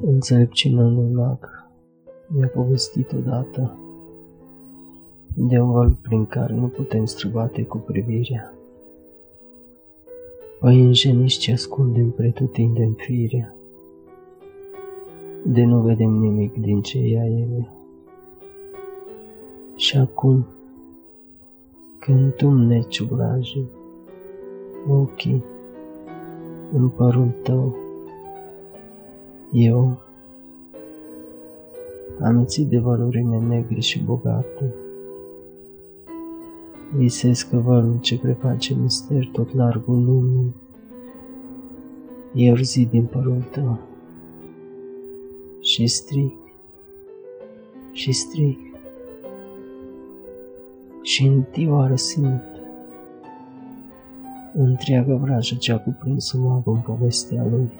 Înțelepciunea lui Mac mi-a povestit odată de un val prin care nu putem străbate cu privirea. Păienjeniți ce ascundem pretutindem firea, de nu vedem nimic din ce ea ele. Și acum, când tu neci obraje, ochii în părul tău, eu, amețit de valorile negre și bogate, visez că valul ce preface mister tot largul lumii, e zi din părul tău și strig și strig și întioară simt întreaga vrajă ce a cuprins magul în povestea lui.